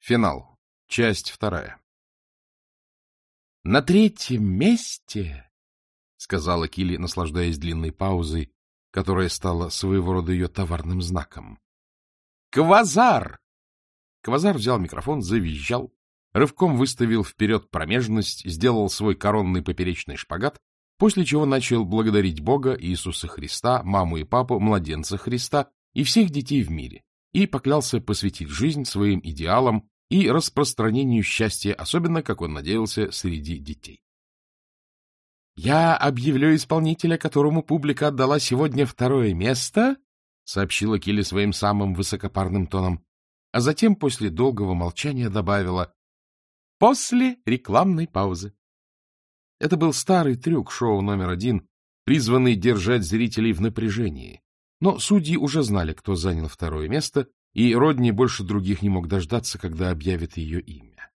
Финал. Часть вторая. — На третьем месте, — сказала Килли, наслаждаясь длинной паузой, которая стала своего рода ее товарным знаком. — Квазар! Квазар взял микрофон, завизжал, рывком выставил вперед промежность, сделал свой коронный поперечный шпагат, после чего начал благодарить Бога, Иисуса Христа, маму и папу, младенца Христа и всех детей в мире, и поклялся посвятить жизнь своим идеалам и распространению счастья, особенно, как он надеялся, среди детей. «Я объявлю исполнителя, которому публика отдала сегодня второе место», — сообщила Килли своим самым высокопарным тоном, а затем после долгого молчания добавила «после рекламной паузы». Это был старый трюк шоу номер один, призванный держать зрителей в напряжении. Но судьи уже знали, кто занял второе место, и Родни больше других не мог дождаться, когда объявит ее имя.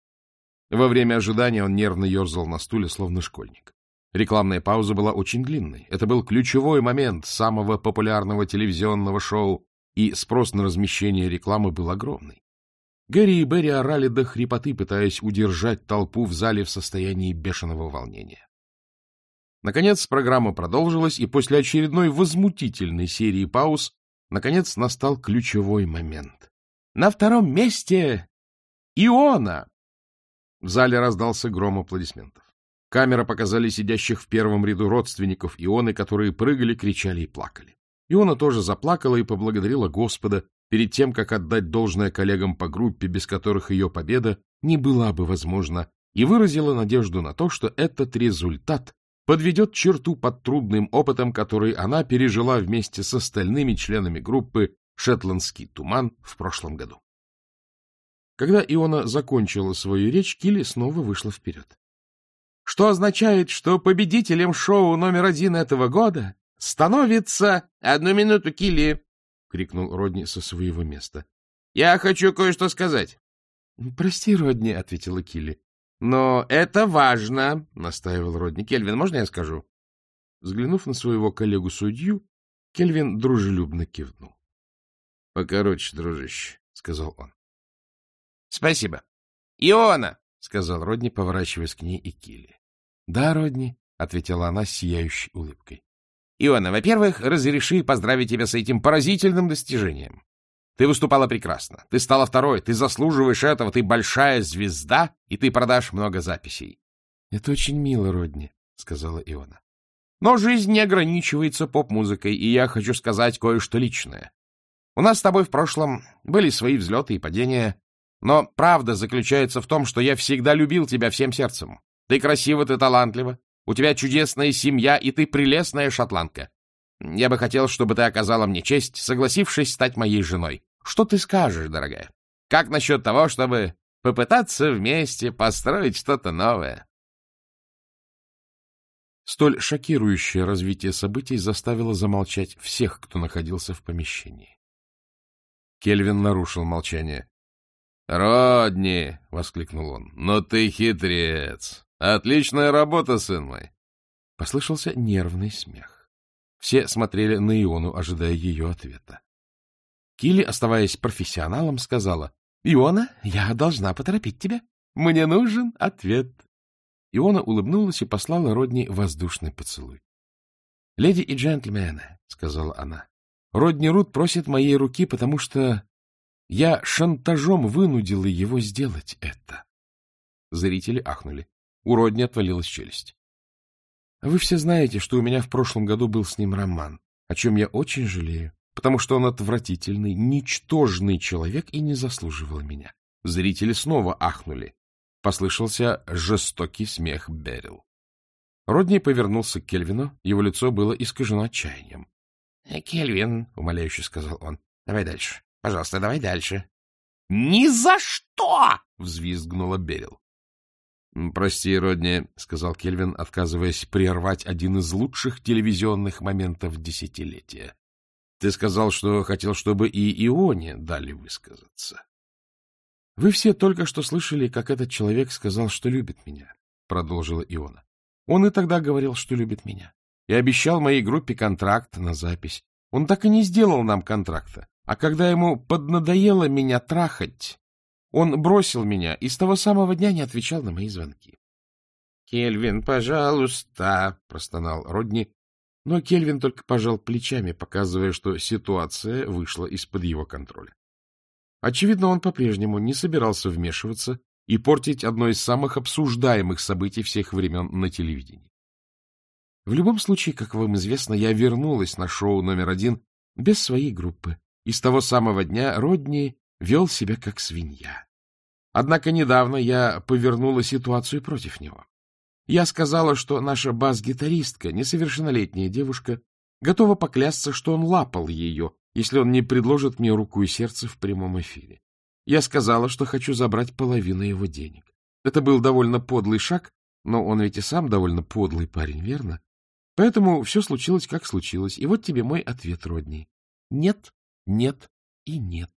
Во время ожидания он нервно ерзал на стуле, словно школьник. Рекламная пауза была очень длинной. Это был ключевой момент самого популярного телевизионного шоу, и спрос на размещение рекламы был огромный. Гэри и Берри орали до хрипоты, пытаясь удержать толпу в зале в состоянии бешеного волнения. Наконец программа продолжилась, и после очередной возмутительной серии пауз Наконец настал ключевой момент. На втором месте Иона! В зале раздался гром аплодисментов. Камера показали сидящих в первом ряду родственников Ионы, которые прыгали, кричали и плакали. Иона тоже заплакала и поблагодарила Господа перед тем, как отдать должное коллегам по группе, без которых ее победа не была бы возможна, и выразила надежду на то, что этот результат подведет черту под трудным опытом, который она пережила вместе с остальными членами группы «Шетландский туман» в прошлом году. Когда Иона закончила свою речь, Килли снова вышла вперед. — Что означает, что победителем шоу номер один этого года становится... — Одну минуту, Килли! — крикнул Родни со своего места. — Я хочу кое-что сказать. — Прости, Родни, — ответила Килли. Но это важно, — настаивал Родни. — Кельвин, можно я скажу? Взглянув на своего коллегу-судью, Кельвин дружелюбно кивнул. — Покороче, дружище, — сказал он. — Спасибо. — Иона, — сказал Родни, поворачиваясь к ней и Килли. — Да, Родни, — ответила она с сияющей улыбкой. — Иона, во-первых, разреши поздравить тебя с этим поразительным достижением. Ты выступала прекрасно. Ты стала второй. Ты заслуживаешь этого. Ты большая звезда, и ты продашь много записей. — Это очень мило, Родни, — сказала Иона. — Но жизнь не ограничивается поп-музыкой, и я хочу сказать кое-что личное. У нас с тобой в прошлом были свои взлеты и падения, но правда заключается в том, что я всегда любил тебя всем сердцем. Ты красива, ты талантлива, у тебя чудесная семья, и ты прелестная шотландка. Я бы хотел, чтобы ты оказала мне честь, согласившись стать моей женой. Что ты скажешь, дорогая? Как насчет того, чтобы попытаться вместе построить что-то новое?» Столь шокирующее развитие событий заставило замолчать всех, кто находился в помещении. Кельвин нарушил молчание. — Родни! — воскликнул он. — Но ты хитрец! Отличная работа, сын мой! Послышался нервный смех. Все смотрели на Иону, ожидая ее ответа. Килли, оставаясь профессионалом, сказала, — Иона, я должна поторопить тебя. Мне нужен ответ. Иона улыбнулась и послала Родни воздушный поцелуй. — Леди и джентльмены, — сказала она, — Родни Рут просит моей руки, потому что я шантажом вынудила его сделать это. Зрители ахнули. У Родни отвалилась челюсть. Вы все знаете, что у меня в прошлом году был с ним роман, о чем я очень жалею, потому что он отвратительный, ничтожный человек и не заслуживал меня. Зрители снова ахнули. Послышался жестокий смех Берил. Родни повернулся к Кельвину, его лицо было искажено отчаянием. «Э, — Кельвин, — умоляюще сказал он, — давай дальше. Пожалуйста, давай дальше. — Ни за что! — взвизгнула Берил. — Прости, Родни, — сказал Кельвин, отказываясь прервать один из лучших телевизионных моментов десятилетия. — Ты сказал, что хотел, чтобы и Ионе дали высказаться. — Вы все только что слышали, как этот человек сказал, что любит меня, — продолжила Иона. Он и тогда говорил, что любит меня. И обещал моей группе контракт на запись. Он так и не сделал нам контракта. А когда ему поднадоело меня трахать, Он бросил меня и с того самого дня не отвечал на мои звонки. — Кельвин, пожалуйста, — простонал Родни, но Кельвин только пожал плечами, показывая, что ситуация вышла из-под его контроля. Очевидно, он по-прежнему не собирался вмешиваться и портить одно из самых обсуждаемых событий всех времен на телевидении. В любом случае, как вам известно, я вернулась на шоу номер один без своей группы, и с того самого дня Родни вел себя как свинья. Однако недавно я повернула ситуацию против него. Я сказала, что наша бас-гитаристка, несовершеннолетняя девушка, готова поклясться, что он лапал ее, если он не предложит мне руку и сердце в прямом эфире. Я сказала, что хочу забрать половину его денег. Это был довольно подлый шаг, но он ведь и сам довольно подлый парень, верно? Поэтому все случилось, как случилось. И вот тебе мой ответ, Родни. Нет, нет и нет.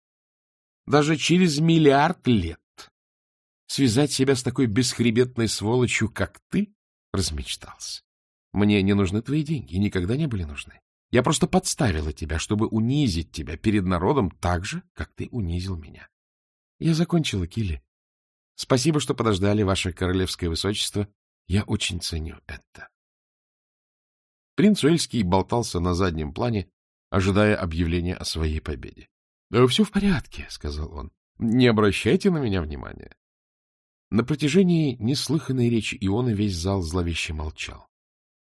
Даже через миллиард лет связать себя с такой бесхребетной сволочью, как ты, размечтался. Мне не нужны твои деньги, никогда не были нужны. Я просто подставила тебя, чтобы унизить тебя перед народом так же, как ты унизил меня. Я закончила, Килли. Спасибо, что подождали, ваше королевское высочество. Я очень ценю это. Принц Уэльский болтался на заднем плане, ожидая объявления о своей победе. — все в порядке, — сказал он. — Не обращайте на меня внимания. На протяжении неслыханной речи Иона весь зал зловеще молчал.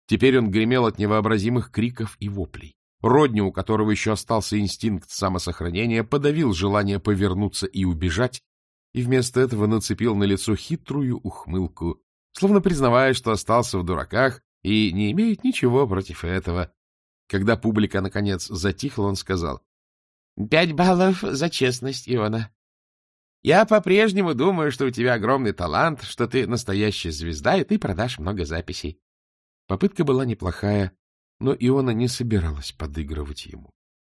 Теперь он гремел от невообразимых криков и воплей. Родни, у которого еще остался инстинкт самосохранения, подавил желание повернуться и убежать, и вместо этого нацепил на лицо хитрую ухмылку, словно признавая, что остался в дураках и не имеет ничего против этого. Когда публика, наконец, затихла, он сказал, — Пять баллов за честность, Иона. Я по-прежнему думаю, что у тебя огромный талант, что ты настоящая звезда, и ты продашь много записей. Попытка была неплохая, но Иона не собиралась подыгрывать ему.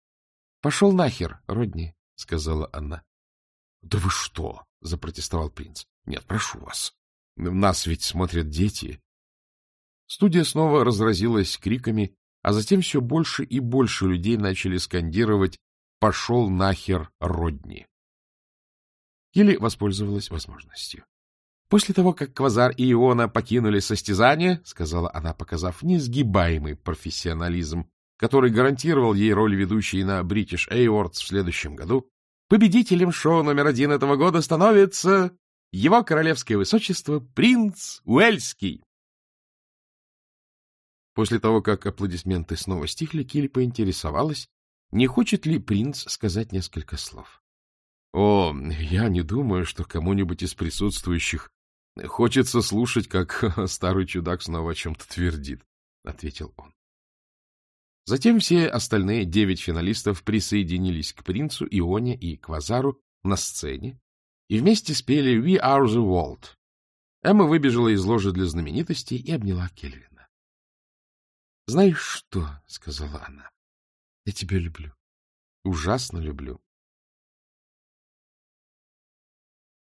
— Пошел нахер, Родни, — сказала она. — Да вы что? — запротестовал принц. — Нет, прошу вас. Нас ведь смотрят дети. Студия снова разразилась криками, а затем все больше и больше людей начали скандировать «Пошел нахер, Родни!». Или воспользовалась возможностью. После того, как Квазар и Иона покинули состязание, — сказала она, показав несгибаемый профессионализм, который гарантировал ей роль ведущей на British Awards в следующем году, победителем шоу номер один этого года становится его королевское высочество принц Уэльский. После того, как аплодисменты снова стихли, Килли поинтересовалась, не хочет ли принц сказать несколько слов. — О, я не думаю, что кому-нибудь из присутствующих хочется слушать, как старый чудак снова о чем-то твердит, — ответил он. Затем все остальные девять финалистов присоединились к принцу, Ионе и Квазару на сцене и вместе спели «We are the world». Эмма выбежала из ложи для знаменитостей и обняла Кельвина. — Знаешь что, — сказала она, — я тебя люблю. Ужасно люблю.